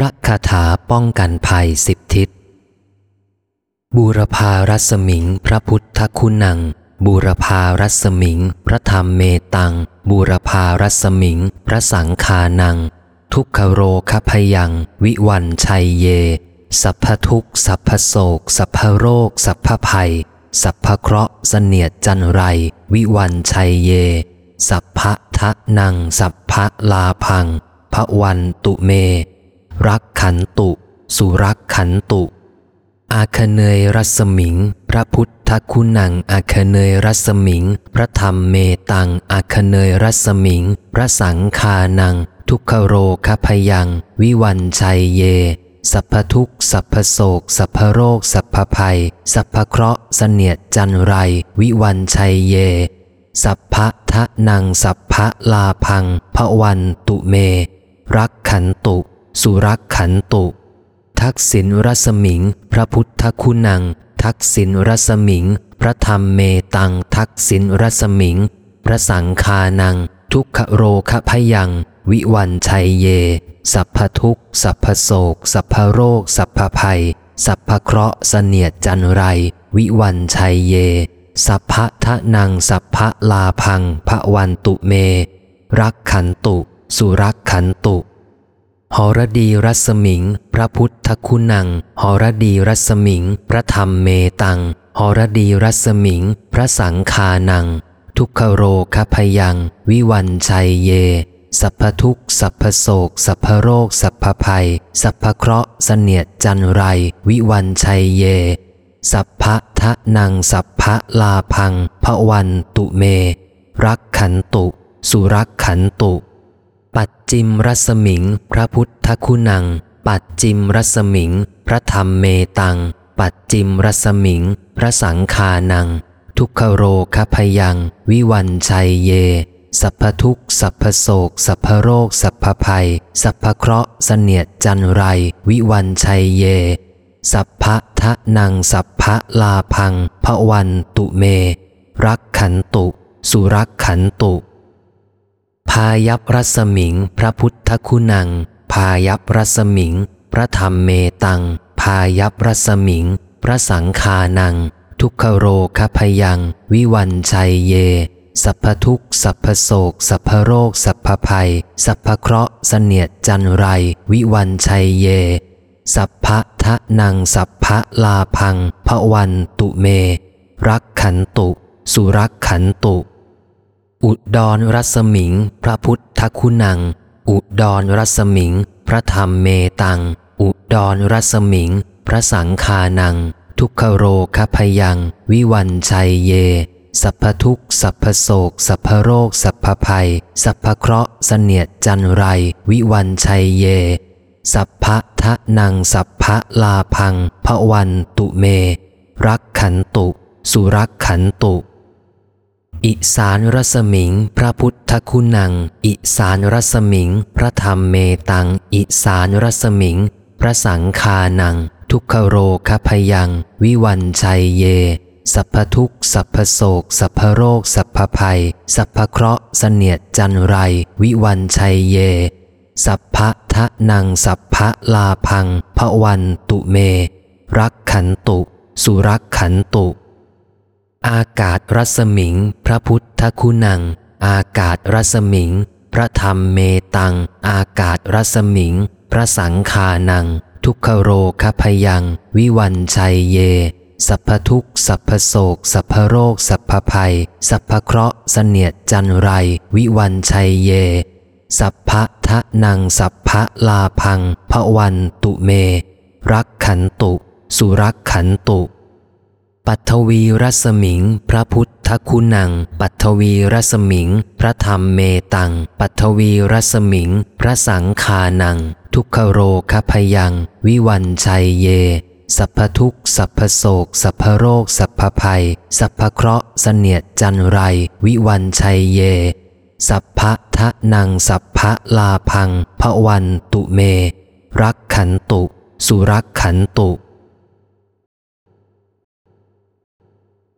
ระคาถาป้องกันภัยสิบทิศ บูรพารัศมิง พระพุทธคุณัง บูรพารัศมิง พระธรรมเมตัง บูรพารัศมิง พระสังคานัง ทุกขโรคพยัง วิวันชัยเย สัพพทุกสัพพโศก สัพพโรค สัพพภัย สัพพเคราะห์เสนียดจันไร วิวันชัยเย สัพพะทะนัง สัพพะลาพังพระวันตุเม รักขันตุ สุรักขันตุ อาคเนยรัศมิง พระพุทธคุณังอาคเนยรัศมิง พระธรรมเมตังอาคเนยรัศมิง พระสังคานัง ทุกขโรคพยัง วิวันชัยเยสัพพทุกสัพพโศก สัพพโรค สัพพภัย สัพพเคราะห์เสนียดจันไร วิวันชัยเย สัพพะทะนังสัพพะลาพังพระวันตุเม รักขันตุ สุรักขันตุ ทักษิณรัศมิง พระพุทธคุณัง ทักษิณรัศมิง พระธรรมเมตัง ทักษิณรัศมิง พระสังคานัง ทุกขโรคพยัง วิวันชัยเย สัพพทุกสัพพโศก สัพพโรค สัพพภัย สัพพเคราะห์เสนียดจันไร วิวันชัยเย สัพพะทะนัง สัพพะลาพังพระวันตุเม รักขันตุ สุรักขันตุ หรดีรัศมิง พระพุทธคุณังหรดีรัศมิง พระธรรมเมตังหรดีรัศมิง พระสังคานัง ทุกขโรคพยัง วิวันชัยเย สัพพทุกสัพพโศก สัพพโรค สัพพภัย สัพพเคราะห์เสนียดจันไร วิวันชัยเย สัพพะทะนังสัพพะลาพังพระวันตุเม รักขันตุ สุรักขันตุ ปัจจิมรัศมิง พระพุทธคุณัง ปัจจิมรัศมิง พระธรรมเมตัง ปัจจิมรัศมิง พระสังคานัง ทุกขโรคพยัง วิวันชัยเย สัพพทุกสัพพโศก สัพพโรค สัพพภัย สัพพเคราะห์เสนียดจันไร วิวันชัยเย สัพพะทะนังสัพพะลาพังพระวันตุเม รักขันตุ สุรักขันตุ พายัพรัศมิง พระพุทธคุณัง พายัพรัศมิง พระธรรมเมตัง พายัพรัศมิง พระสังคานัง ทุกขโรคพยัง วิวันชัยเย สัพพทุกสัพพโศก สัพพโรค สัพพภัย สัพพเคราะห์เสนียดจันไร วิวันชัยเย สัพพะทะนัง สัพพะลาพังพระวันตุเม รักขันตุ สุรักขันตุ อุดรรัศมิง พระพุทธคุณัง อุดรรัศมิง พระธรรมเมตัง อุดรรัศมิง พระสังคานัง ทุกขโรคพยัง วิวันชัยเย สัพพทุกสัพพโศก สัพพโรค สัพพภัย สัพพเคราะห์เสนียดจันไร วิวันชัยเย สัพพะทะนัง สัพพะลาพังพระวันตุเม รักขันตุ สุรักขันตุ อิสานรัศมิง พระพุทธคุณัง อิสานรัศมิง พระธรรมเมตัง อิสานรัศมิง พระสังคานัง ทุกขโรคพยัง วิวันชัยเย สัพพทุกสัพพโศก สัพพโรค สัพพภัย สัพพเคราะห์เสนียดจันไร วิวันชัยเย สัพพะทะนัง สัพพะลาพังพระวันตุเม รักขันตุ สุรักขันตุ อากาศรัศมิง พระพุทธคุณัง อากาศรัศมิง พระธรรมเมตัง อากาศรัศมิง พระสังคานัง ทุกขโรคพยัง วิวันชัยเย สัพพทุกสัพพโศก สัพพโรค สัพพภัย สัพพเคราะห์เสนียดจันไร วิวันชัยเย สัพพะทะนัง สัพพะลาพัง พระวันตุเม รักขันตุ สุรักขันตุ ปัทวีรัศมิง พระพุทธคุณัง ปัทวีรัศมิง พระธรรมเมตัง ปัทวีรัศมิง พระสังคานัง ทุกขโรคพยัง วิวันชัยเย สัพพทุกสัพพโศก สัพพโรค สัพพภัย สัพพเคราะห์เสนียดจันไร วิวันชัยเย สัพพะทะนัง สัพพะลาพัง พระวันตุเม รักขันตุ สุรักขันตุ